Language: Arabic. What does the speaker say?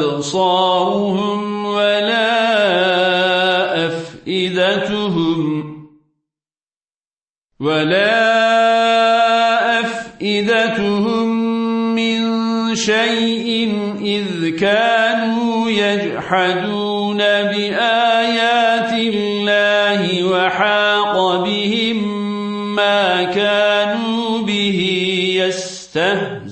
أبصارهم ولا أفئدتهم ولا أفئدتهم من شيء إذ كانوا يجحدون بآيات الله وحاق بهم ما كانوا به يستهزئون.